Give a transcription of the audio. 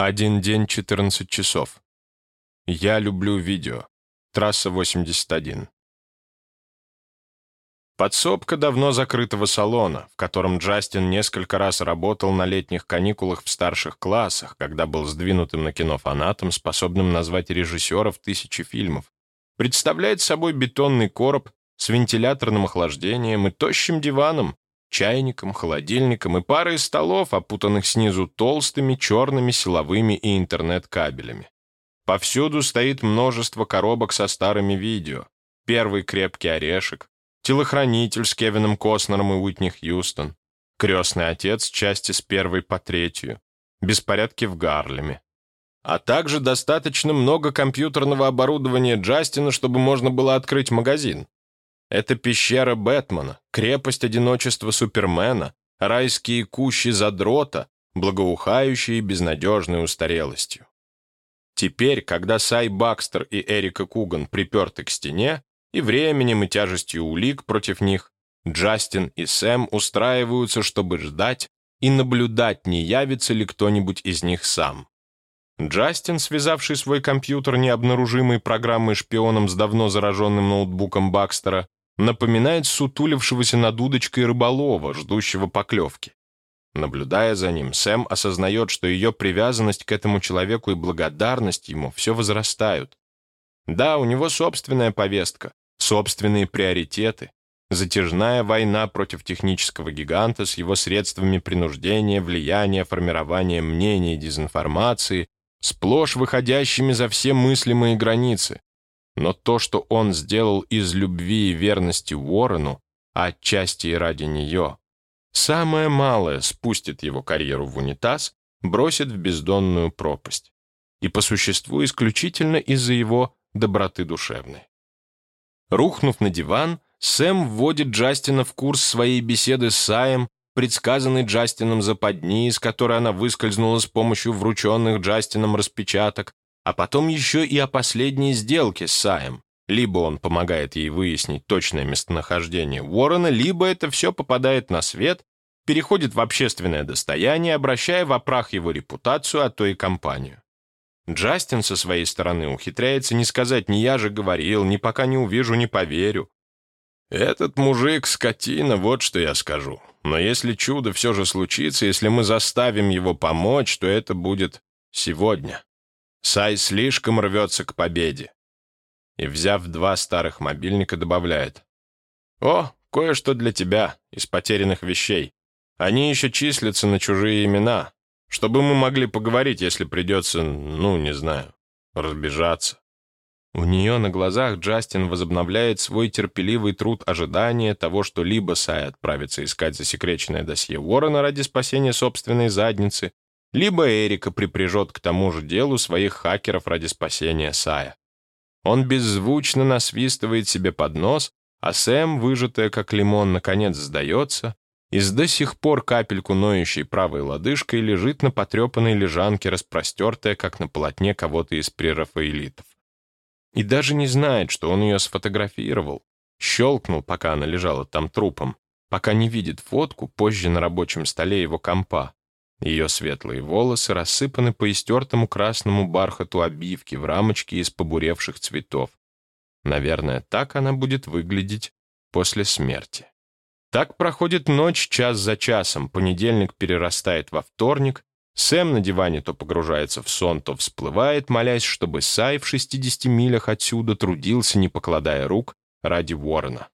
Один день, 14 часов. Я люблю видео. Трасса 81. Подсобка давно закрытого салона, в котором Джастин несколько раз работал на летних каникулах в старших классах, когда был сдвинутым на кино фанатом, способным назвать режиссеров тысячи фильмов, представляет собой бетонный короб с вентиляторным охлаждением и тощим диваном, чайником, холодильником и парой столов, опутанных снизу толстыми черными силовыми и интернет-кабелями. Повсюду стоит множество коробок со старыми видео. Первый крепкий орешек, телохранитель с Кевином Костнером и Уитни Хьюстон, крестный отец части с первой по третью, беспорядки в Гарлеме. А также достаточно много компьютерного оборудования Джастина, чтобы можно было открыть магазин. Это пещера Бэтмена, крепость одиночества Супермена, райские кущи задрота, благоухающие безнадежной устарелостью. Теперь, когда Сай Бакстер и Эрика Куган приперты к стене, и временем, и тяжестью улик против них, Джастин и Сэм устраиваются, чтобы ждать и наблюдать, не явится ли кто-нибудь из них сам. Джастин, связавший свой компьютер необнаружимой программой шпионом с давно зараженным ноутбуком Бакстера, напоминает сутулившегося над удочкой рыболова, ждущего поклевки. Наблюдая за ним, Сэм осознает, что ее привязанность к этому человеку и благодарность ему все возрастают. Да, у него собственная повестка, собственные приоритеты, затяжная война против технического гиганта с его средствами принуждения, влияния, формирования мнений и дезинформации, сплошь выходящими за все мыслимые границы. Но то, что он сделал из любви и верности Уоррену, а отчасти и ради нее, самое малое спустит его карьеру в унитаз, бросит в бездонную пропасть. И по существу исключительно из-за его доброты душевной. Рухнув на диван, Сэм вводит Джастина в курс своей беседы с Саем, предсказанной Джастином западни, из которой она выскользнула с помощью врученных Джастином распечаток, а потом еще и о последней сделке с Саем. Либо он помогает ей выяснить точное местонахождение Уоррена, либо это все попадает на свет, переходит в общественное достояние, обращая в опрах его репутацию, а то и компанию. Джастин со своей стороны ухитряется не сказать «не я же говорил», «ни пока не увижу, не поверю». «Этот мужик — скотина, вот что я скажу. Но если чудо все же случится, если мы заставим его помочь, то это будет сегодня». Сай слишком рвется к победе. И, взяв два старых мобильника, добавляет. «О, кое-что для тебя, из потерянных вещей. Они еще числятся на чужие имена, чтобы мы могли поговорить, если придется, ну, не знаю, разбежаться». У нее на глазах Джастин возобновляет свой терпеливый труд ожидания того, что либо Сай отправится искать засекреченное досье Уоррена ради спасения собственной задницы, либо Эрика припряжет к тому же делу своих хакеров ради спасения Сая. Он беззвучно насвистывает себе под нос, а Сэм, выжатая как лимон, наконец сдается и с до сих пор капельку ноющей правой лодыжкой лежит на потрепанной лежанке, распростертая, как на полотне кого-то из прерафаэлитов. И даже не знает, что он ее сфотографировал. Щелкнул, пока она лежала там трупом, пока не видит фотку позже на рабочем столе его компа. Ее светлые волосы рассыпаны по истертому красному бархату обивки в рамочке из побуревших цветов. Наверное, так она будет выглядеть после смерти. Так проходит ночь час за часом, понедельник перерастает во вторник, Сэм на диване то погружается в сон, то всплывает, молясь, чтобы Сай в 60 милях отсюда трудился, не покладая рук, ради Уоррена.